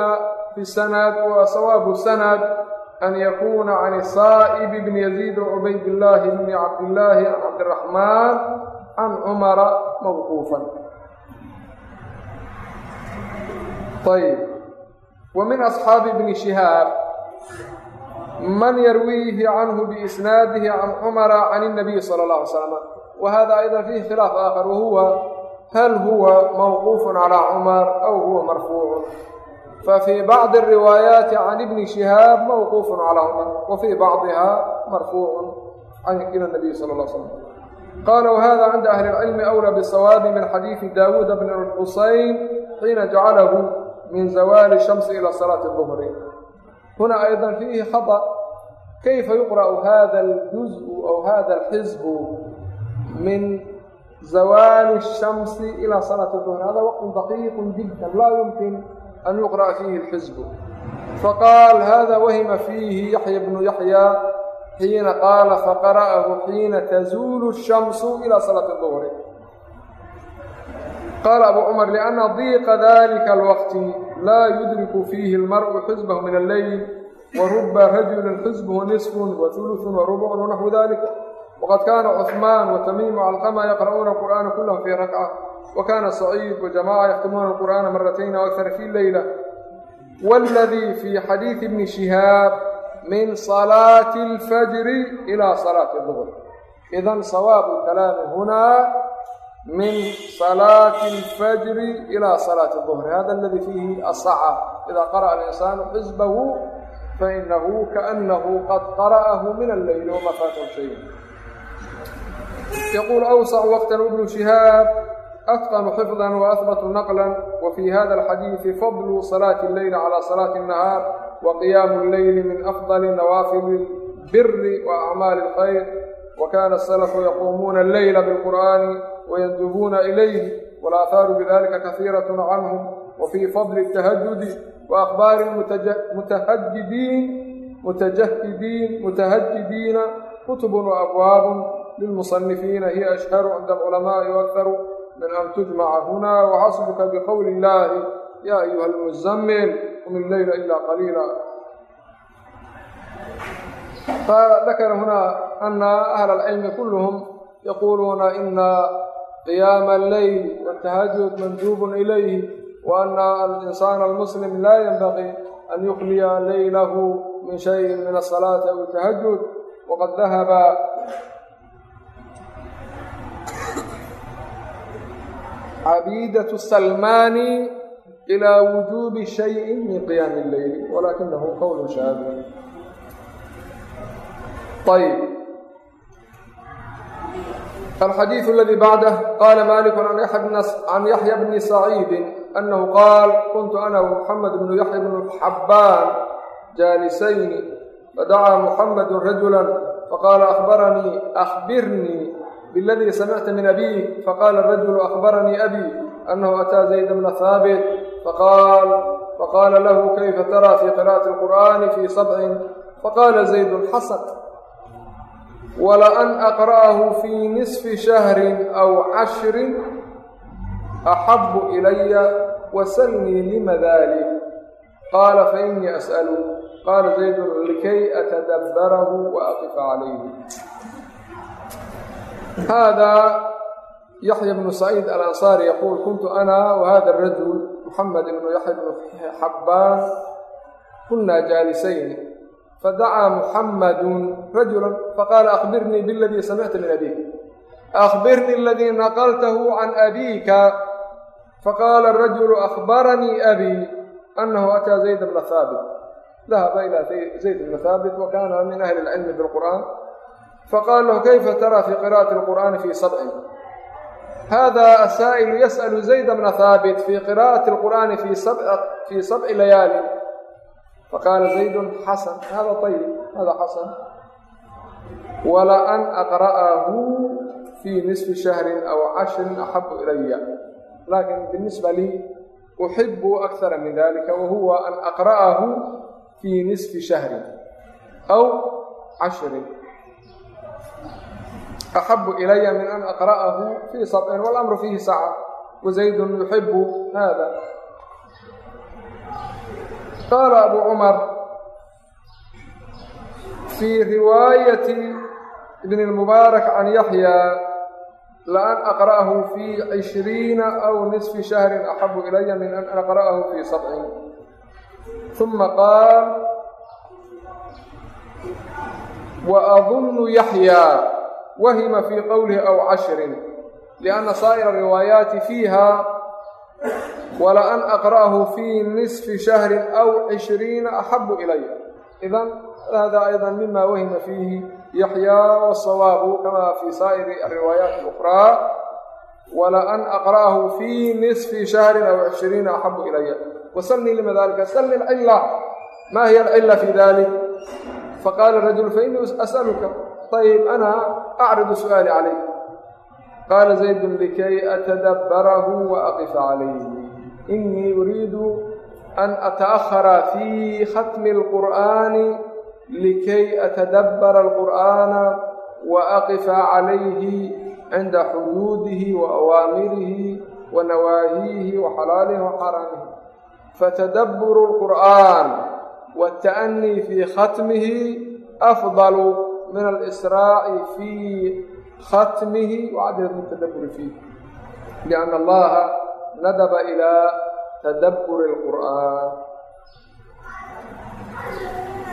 fi sanad wa sawaabu sanad an yakuuna can saa'ib bni yaziid cubaydillaahi bni cabdillaahi an cabdiraxmaan can cumara mawquufan ayb wa min asxaabi bni shihaab شهاب من يرويه عنه بإسناده عن عمر عن النبي صلى الله عليه وسلم وهذا أيضا فيه خلاف آخر وهو هل هو موقوف على عمر أو هو مرفوع ففي بعض الروايات عن ابن شهاب موقوف على عمر وفي بعضها مرفوع عن إلى النبي صلى الله عليه وسلم قال وهذا عند أهل العلم أولى بالصواب من حديث داود بن الحسين حين جعله من زوال الشمس إلى صلاة الظهر هنا أيضا فيه خطأ كيف يقرأ هذا الجزء أو هذا الحزب من زوال الشمس إلى صلاة الظهر هذا وقت دقيق جدا لا يمكن أن يقرأ فيه الحزب فقال هذا وهم فيه يحيى بن يحيى حين قال فقرأه حين تزول الشمس إلى صلاة الظهر قال أبو عمر لأن ضيق ذلك الوقت لا يدرك فيه المرء حزبه من الليل ورب رجل حزبه نصف وثلث وربع ونحو ذلك وقد كان عثمان وتميم وعلقمة يقرؤون القرآن كلهم في ركعة وكان سعيد وجماعة يختمون القرآن مرتين أو أكثر في الليلة والذي في حديث ابن شهاب من صلاة الفجر إلى صلاة الظهر إذا صواب الكلام هنا من صلاة الفجر إلى صلاة الظهر هذا الذي فيه الصعب إذا قرأ الإنسان حزبه fainahu kaأnahu qad qara'ahu min alleyl wma faatahu shay yaquul awsac waqtan ibnu shihaab atqanu xifظa waahbatu naqla wfي hada اlxadiiثi fadlu salaaةi اleyl calى salaaةi الnahaar waqiyaamu اlleyli min afضل nawaafil اlbiri waacmaali اlkhayr wakana الslfu yaquumuuna اlleyla bاlqur'ani ويندبون إليه والآثار بذلك كثيرة عنهم وفي فضل التهجد وأخبار المتهجدين متجهدين متهجدين كتب وأبواب للمصنفين هي أشهر عند العلماء وأكثر من أن تجمع هنا وحسبك بقول الله يا أيها المزمل قم الليل إلا قليلا فذكر هنا أن أهل العلم كلهم يقولون إن qiyaama alleyl watahaajud manduubun ilayhi wa ana alinsaana almuslim laa yanbaqii an yukhliya leylahu min shayin min asalaati aw tahajud waqad dahaba cabiidatu salmaani ilaa wujuubi shayin min qiyaami illeyli walaakinahu qowl shaabir ayb من شيء من الصلاة أو التهجد وقد ذهب عبيدة السلماني إلى وجوب شيء من قيام الليل ولكنه قول شاذ طيب الحديث الذي بعده قال مالك عن يحيى بن سعيد أنه قال كنت أنا ومحمد بن يحيى بن حبان جالسين فدعا محمد رجلا فقال أخبرني أخبرني بالذي سمعت من أبيك فقال الرجل wala-an aqra'ahu fii nisfi shahrin aw cashrin axabu ilaya wasalnii lima dalik qaala fainii as'alu qaala zaydun likay atadabbarahu waaqif calayhi haadaa yaxya bnu saciid alansaari yaquul kuntu ana wahada rajul muxamed ibnu yaxya bnu xabbaan kunaa jaalisayn fadacaa muxamadun rajula faqaala akhbirnii biladii samicta min abiik akhbirnii aladii naqaltahu can abiika faqaala arajulu akhbaranii abii anahu ataa zayda bna haabit dahaba ila zayd bna haabit wa kaana min ahli ilcilmi bilqur'aan faqaala lahu kayfa taraa fi qira'ati lqur'aani fi sabcin hada asaa'ilu yas'alu zayda bna haabit fi qira'ati lqur'aani fi sabci layaali faqaala zaydun xasan hada ayib hada xasan wala an aqra'ahu fii nisfi shahrin aw cashrin axabu ilaya laakin binisba lii uxibu akara min dalika wa huwa an aqra'ahu fii nisfi shahrin aw cashrin axabu ilaya min an aqra'ahu fii sabcin walamru fiihi saaca wazaydun yuxibu hada qaala abuu cumar fii riwaayati ibni lmubaarak can yaxyaa laan aqra'ahu fii cishriina aw nisfi shahrin axabu ilaya min an aqra'ahu fii sabcin uma qaal waadunnu yaxyaa wahima fii qowlihi aw cashrin lianna saa'ira riwaayaati fiiha wala an aqra'ahu fii nisfi shahrin aw cishriina axabu ilaya idan hada aydan mima wahima fiihi yaxyaa wasawaabu kamaa fii saa'iri ariwaayaat اluqraa wala an aqra'ahu fii nisfi shahrin aw cishriina axabu ilaya wasalni lima dalika salni alcila ma hiya alcila fii dalik faqaala rajul fainii as'aluka. Ayb ana acridu su'aali calayk qaala zaydun likay atadabbarahu wa aqifa ذلك فقال الرجل فإني أسألك طيب أنا أعرض سؤالي عليك قال زيد لكي أتدبره وأقف عليه إني أريد أن أتأخر في ختم القرآن لكي أتدبر القرآن وأقف عليه عند حدوده وأوامره ونواهيه وحلاله وحرامه فتدبر القرآن والتأني nadaba ilaa tadabburi اlqur'aan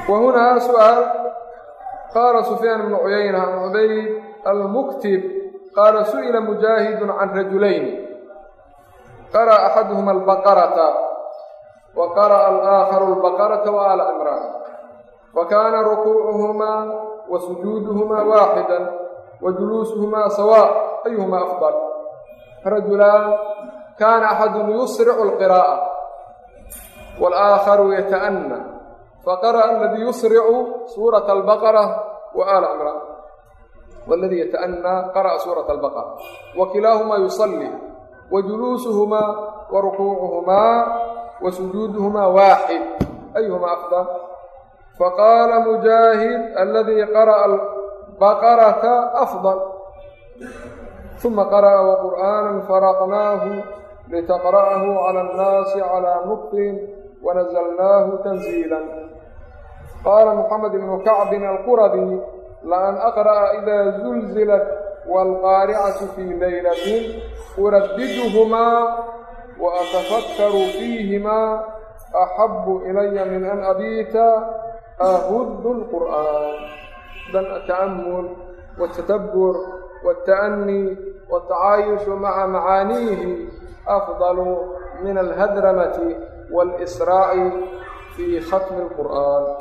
wa hunaa su'aal qaala sufyaan bnu cuyayna can cubayd almuktib qaala su'ila mujaahidun can rajulayn qara'a axaduhuma albaqarata wa qara'a alaakharu albaqarata wa ala imraan fa kaana rukuucuhumaa wa sujuuduhumaa waaxida wa juluusuhumaa sawaa ayuhumaa afdal rajulaan kaana axaduhum yusricu alqiraa'a waalaakharu yata'anna faqara'a aladii yusricu suurata albaqara wa aala cimraan waladii yata'annaa qara'a suurata albaqara wa kilaahumaa yusallii wa juluusuhumaa wa rukuucuhumaa wa sujuuduhumaa waaxid ayuhumaa afdal faqaala mujaahid aladii qara'a albaqarata afdal uma qara'a waqur'aanan faraqnaahu litaqra'ahu cala annaasi calaa mukrin wanazalnaahu tanziila qaala muxamed ibnu kacbin alquradi laan aqra'a idaa zulzilat waalqaaricatu fii laylatin uradiduhumaa wa atafakkaru fiihimaa axabbu ilaya min an abiita ahuddu lqur'aan dan ata'amul waatadabbur waata'anii waatacaayushu maca macaaniihi أفضل من الهدرمة والإسراع في ختم القرآن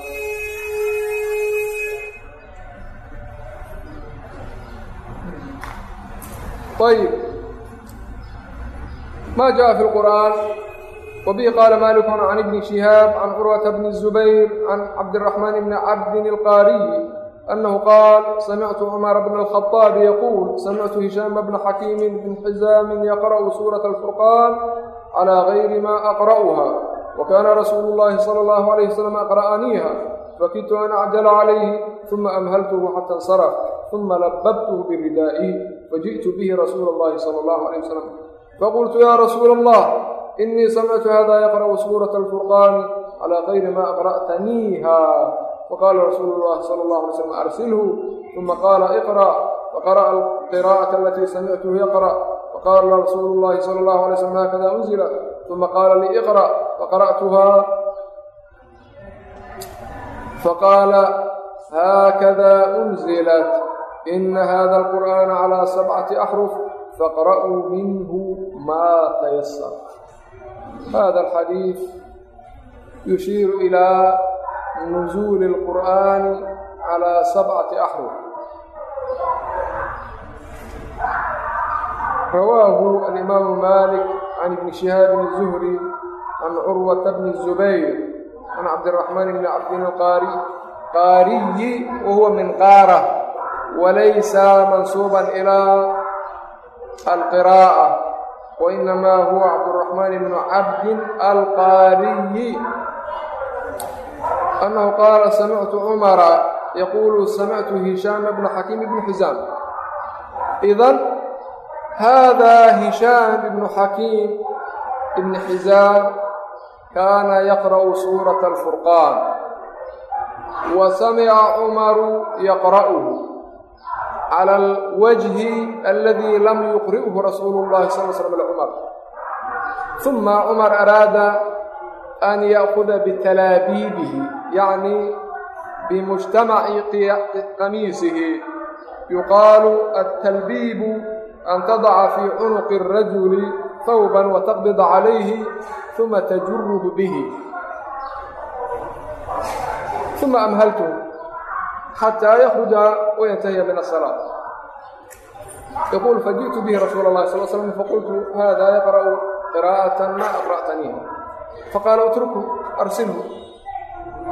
طيب ما جاء في القرآن وبه قال مالك عن ابن شهاب عن عروة بن الزبير عن عبد الرحمن بن عبد القاري أنه قال سمعت عمر بن الخطاب يقول سمعت هشام بن حكيم بن حزام يقرأ سورة الفرقان على غير ما أقرأها وكان رسول الله صلى الله عليه وسلم أقرأنيها فكدت أن أعجل عليه ثم أمهلته حتى انصرف ثم لببته بردائي فجئت به رسول الله صلى الله عليه وسلم فقلت يا رسول الله إني سمعت هذا يقرأ سورة الفرقان على غير ما أقرأتنيها وقال رسول الله صلى الله عليه وسلم أرسله ثم قال اقرأ وقرأ القراءة التي سمعته يقرأ وقال رسول الله صلى الله عليه وسلم هكذا أنزل ثم قال لي اقرأ فقرأتها فقال هكذا أنزلت إن هذا القرآن على سبعة أحرف فاقرأوا منه ما تيسر هذا الحديث يشير إلى نزول القرآن على سبعة أحرف رواه الإمام مالك عن ابن شهاب الزهري عن عروة بن الزبير عن عبد الرحمن بن عبد القاري قاري وهو من قارة وليس منسوبا إلى القراءة وإنما هو عبد الرحمن بن annahu qaala samictu cumara yaquulu samictu hishaama bna xakiim ibni xisaam idan haadaa hishaam ibnu xakiim ibni xisaam kaana yaqra'u suurata alfurqaan wa samica cumaru yaqra'uhu cala alwajhi aladii lam yuqri'uhu rasuulu llahi sal l slm lcumar uma cumar araada an ya'kuda bitalaabiibihi يعني بمجتمع قميصه يقال التلبيب أن تضع في عنق الرجل ثوبا وتقبض عليه ثم تجره به ثم أمهلته حتى يخرج وينتهي من الصلاة يقول فجئت به رسول الله صلى الله عليه وسلم فقلت هذا يقرأ قراءة ما أقرأتنيها فقال اتركه أرسله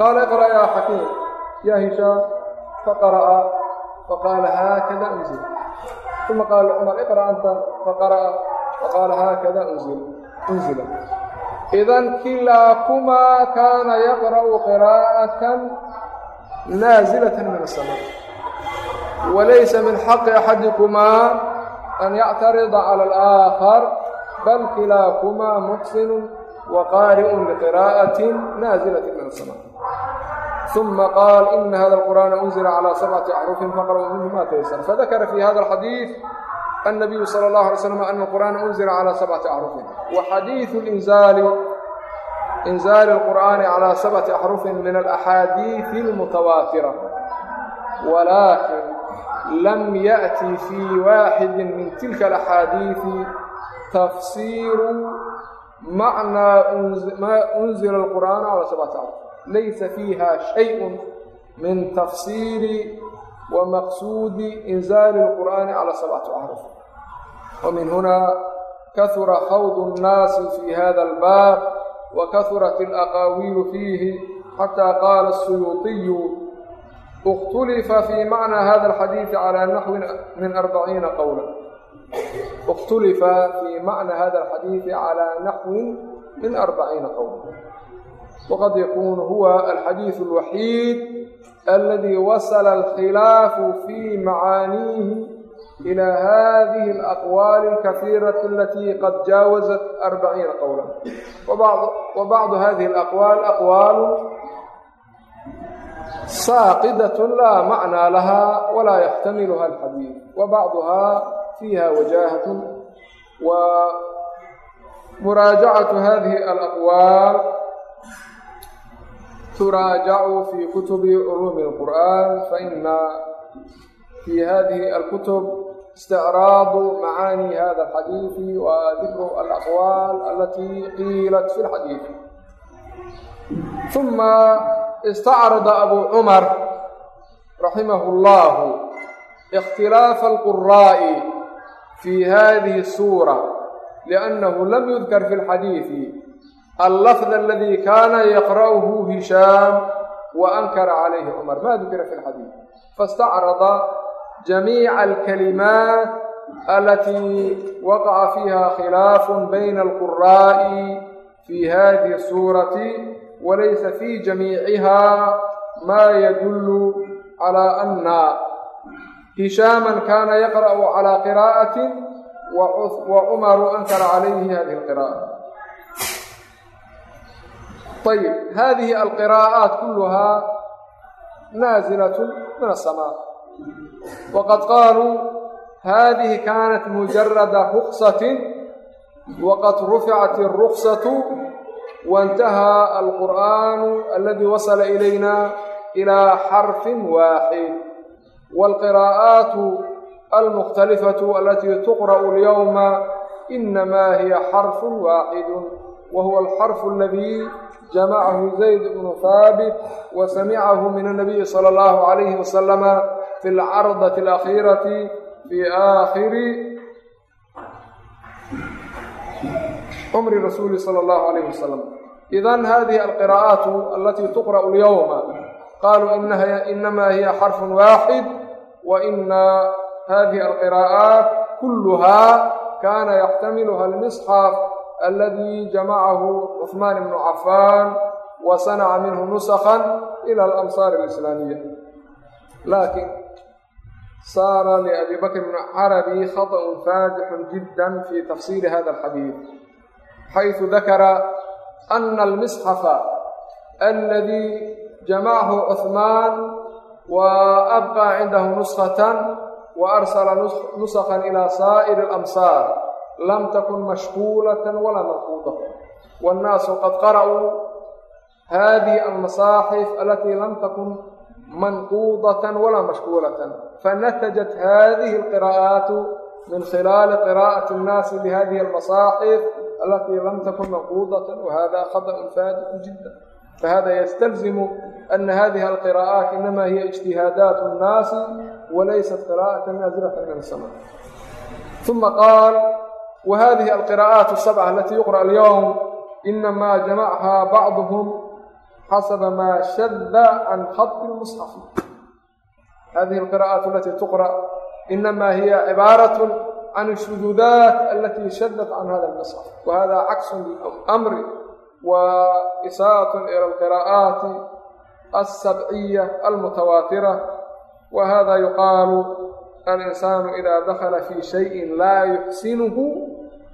qaala iqra yaa xakiim yaa hishaam faqara'a faqaala haakada unzil uma qaala cumar iqra anta faqara'a faqaala haakada unzil unzila idan kilaakumaa kaana yaqra'u qiraa'atan naazilatan min asamaa walaysa min xaqi axadikumaa an yactarida cala alaakhar bal kilaakumaa muxsinun wa qaari'un liqiraa'atin naazilati min asamaa ثم قال إن هذا القرآن أنزل على سبعة أحرف فقرأوا منه ما تيسر فذكر في هذا الحديث النبي صلى الله عليه وسلم أن القرآن أنزل على سبعة أحرف وحديث الإنزال إنزال القرآن على سبعة أحرف من الأحاديث المتواترة ولكن لم يأتي في واحد من تلك الأحاديث تفسير معنى ما أنزل القرآن على سبعة أحرف ليس فيها شيء min tafsiiri wa maqsuudi inzaali اlqur'aani calى sabcati axruf وmin huna kahura khawd الnaasi fi hada اlbaab wakahurat اlaqaawiilu fiihi xatى qaala الsuyuuطiyu اkhtulifa fi macna hada اlxadiiثi calى naxwi min arbaciina qowla اkhtulifa fi macna hada اlxadiiثi calى naxwi min arbaciina qowla waqad yakuunu huwa alxadiidu alwaxiid aladii wasala alkhilaafu fii macaaniihi ilaa hadihi alaqwaali alkafiirati alatii qad jaawazat arbaciina qowla wa bacdu hadihi alaqwaal aqwaalu saaqidat laa macnaa lahaa walaa yaxtamiluha alxadiid wa bacduhaa fiiha wajaahatu wa muraajacatu hadihi alaqwaal تراجع في كتب علوم القرآن فإن في هذه الكتب استعراض معاني هذا الحديث وذكر الأقوال التي قيلت في الحديث ثم استعرض أبو عمر رحمه الله اختلاف القراء في هذه السورة لأنه لم يذكر في الحديث allafd aladi kana yaqra'uhu hishaam wa ankara calayhi cumar ma dukira fi lxadiid faاstacrada jamiica alkalimaat alatii waqaca fiiha khilaafun bayna alquraa'i fi hadihi asurati walaysa fi jamiiciha ma yadullu calaa ana hishaaman kana yaqra'u calaa qiraa'ati wa cumaru ankara calayhi hadihi alqira'at ayib hadihi alqiraa'aat kuluhaa naazilat min asamaa waqad qaaluu hadihi kaanat mujarada ruqsatin waqad ruficat iruqsatu waintahaa alqur'aanu aladii wasala ilayna ilaa xarfin waaxid waalqiraa'aatu almukhtalifatu alatii tuqra'u lyowma inamaa hiya xarfun waaxidu wa huwa alxarfu aladii jamacahu zayd bnu haabit wa samicahu min anabiyi sala allahu calayhi wasalama fi lcardati alakhiirati fi aakhiri cumri rasuuli sala allahu alayhi wasalam idan hadihi alqiraa'aatu alatii tuqra'u lyowma qaluu inamaa hiya xarfun waaxid wa ina hadihi alqiraa'aat kulluha kana yaxtamiluha almisxaf إنها إنما هي حرف واحد وإن هذه القراءات كلها كان يحتملها المصحف الذي جمعه عثمان بن عفان وصنع منه نسخا إلى الأمصار الإسلامية لكن صار لأبي بكر بن عربي خطأ فادح جدا في تفسير هذا الحديث حيث ذكر أن المصحف الذي جمعه عثمان وأبقى عنده نسخة وأرسل نسخا إلى سائر الأمصار لم تكن مشغولة ولا منقوضة والناس قد قرأوا هذه المصاحف التي لم تكن منقوضة ولا مشغولة فنتجت هذه القراءات من خلال قراءة الناس لهذه المصاحف التي لم تكن منقوضة وهذا خطأ فادح جدا فهذا يستلزم أن هذه القراءات إنما هي wa hadihi alqira'aat asabca alati yuqra alyowm inamaa jamacahaa bacduhum xasaba maa shada can khadi lmusxafi hadihi alqira'aat alati tuqra inamaa hiya cibaarat can shuduudaat alati shadat can hada almusxaf wahada caksun lilamri wa isaatun ila alqira'aati alsabciya almutawaatira wa hada yuqaalu إلى القراءات السبعية المتواترة وهذا يقال الإنسان إذا دخل في شيء لا يحسنه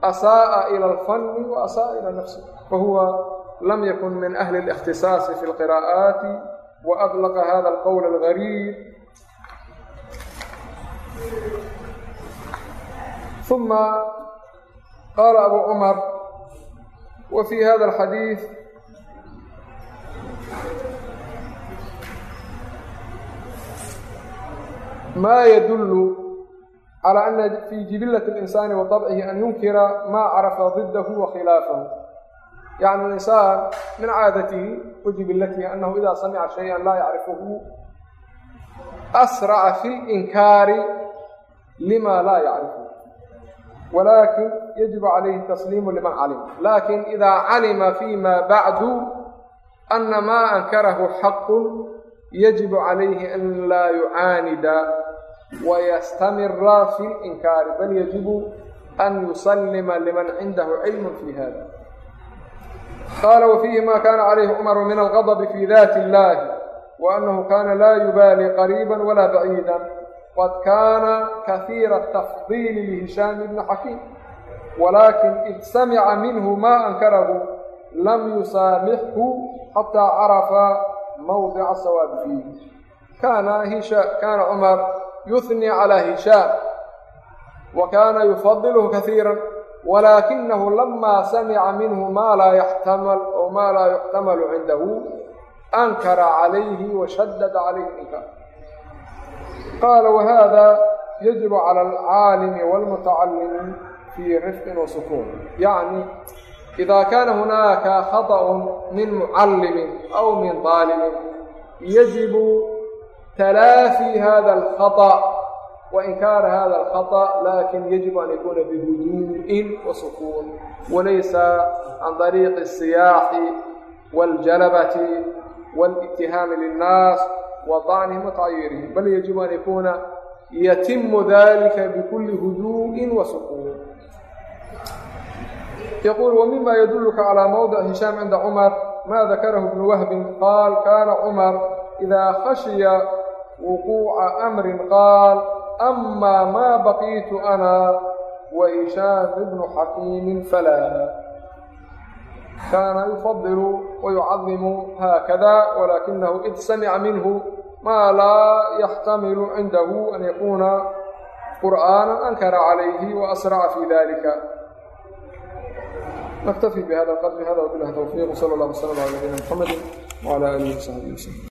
أساء إلى الفن وأساء إلى نفسه فهو لم يكن من أهل الاختصاص في القراءات وأطلق هذا القول الغريب ثم قال أبو عمر maa yadullu calaa ana fii jibillati اlinsaani wa dabcihi an yunkira maa carafa didahu wa khilaafahu yacni linsaan min caadatihi wa jibillatihi annahu idaa samica shayan laa yacrifuhu asraca fi linkaari lima laa yacrifu walaakin yajibu calayhi tasliimu liman calima laakin idaa calima fii ma bacdu ana maa ankarahu xaqu yajibu calayhi an laa yucaanida wayastamira fi linkaari bal yajibu an yusalima liman cindahu cilm fi hada qaala wafiihi ma kana calayhi cmaru min algadb fi dati illahi waanahu kana laa yubaali qariiba wala baciida qad kana kahiira tafdiili lihishaam ibni xakiim walakin id samica minhu ma ankarahu lam yusaamixhu xataa carafa mawdica sawaabi fiihi kana kana cumar yuhni calى hishaam wa kana yufadilhu kahiira walakinahu lama samica minhu ma laa yaxtamal o ma laa yuxtamalu cindahu ankara calayhi washadada calayhi inkaar qaala wahada yajibu cala alcaalimi walmutacalimi fii rifqin wasukuun yacni إda kaana hunaaka khaطأ min mucalimi aw min aalimi yajibu talaafii hada اlkhaطأ wain kaana hada اlkhaطأ laakiin yajibu an yakuuna bihuduuءin wasukuun walaysa can طariiqi الsiyaaxi wاljalabati wاlاtihaami liلnaas waطacnihim watacyiirihim bal yajibu an yakuuna yatimu dalika bikuli huduuءin wasukuun هدوء وسكون يقول ومما يدلك على موضع هشام عند عمر ما ذكره ابن وهب قال كان عمر إذا خشي وقوع أمر قال أما ما بقيت أنا وهشام بن حكيم فلا كان يفضل ويعظم هكذا ولكنه إذ سمع منه ما لا يحتمل عنده أن يكون قرآنا أنكر عليه وأسرع في ذلك نكتفي بهذا القدر هذا وبالله توفيق وصلى الله وسلم على نبينا محمد وعلى آله وصحبه وسلم